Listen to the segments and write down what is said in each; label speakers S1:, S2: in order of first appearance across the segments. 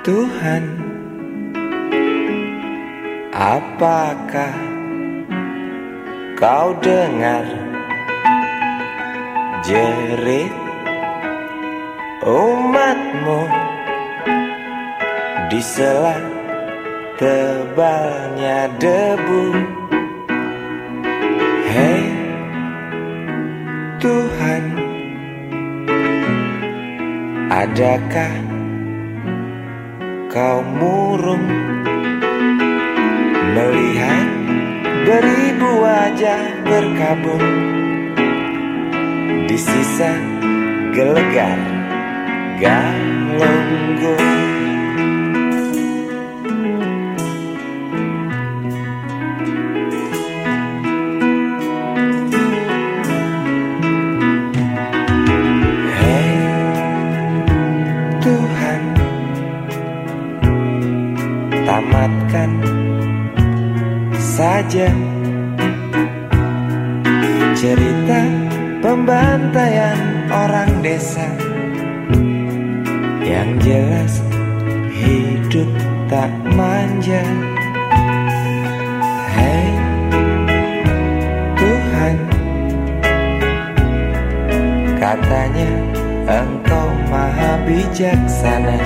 S1: Tuhan Apakah kau dengar jerit umatmu di sela tebalnya debu. Hei Tuhan Adakah kau murung Melihat beribu wajah berkabung Di sisa gelegar galunggung. Hei Tuhan Tamatkan saja Cerita pembantaian orang desa Yang jelas hidup tak manja. Hei Tuhan Katanya engkau maha bijaksana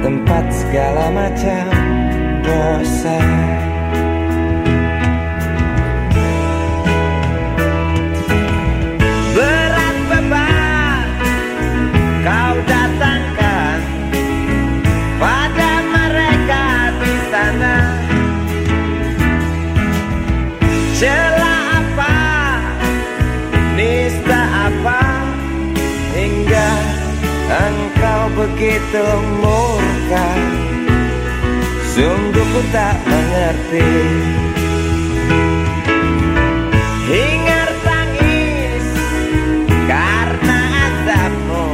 S1: tempat segala macam dosa. Berat beban kau datangkan pada mereka di sana. Celah apa, nista apa Hingga engkau begitu Sungguh ku tak mengerti. Hingar tangis karena azabmu.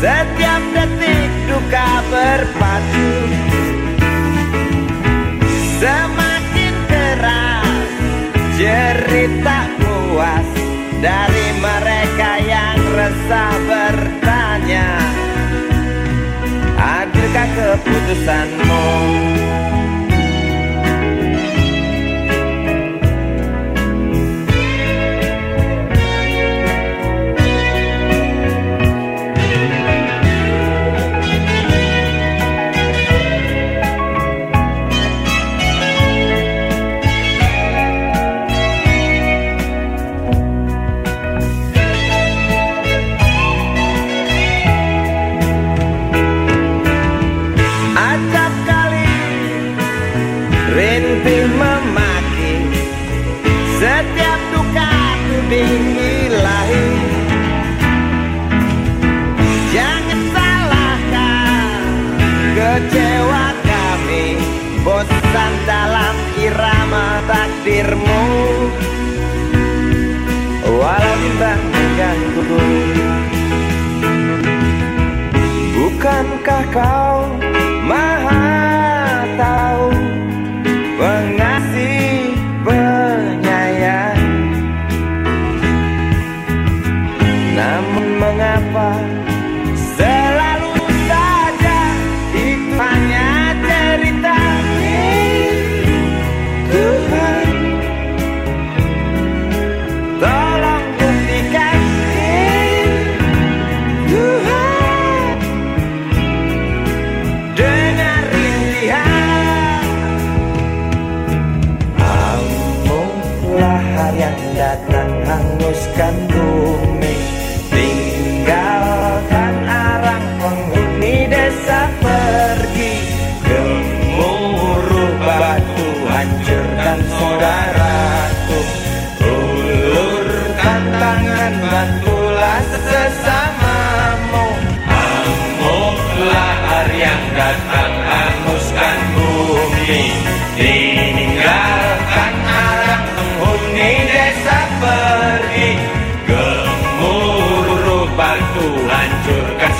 S1: Setiap detik duka berpacu. Semakin keras cerita puas Dari the sun moon. Bukankah kau hanguskan bumi Tinggalkan arang penghuni desa pergi Gemuruh batu hancurkan saudaraku Ulurkan tangan bantulah sesamamu.
S2: Amuklah yang datang hanguskan bumi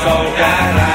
S1: hancurkan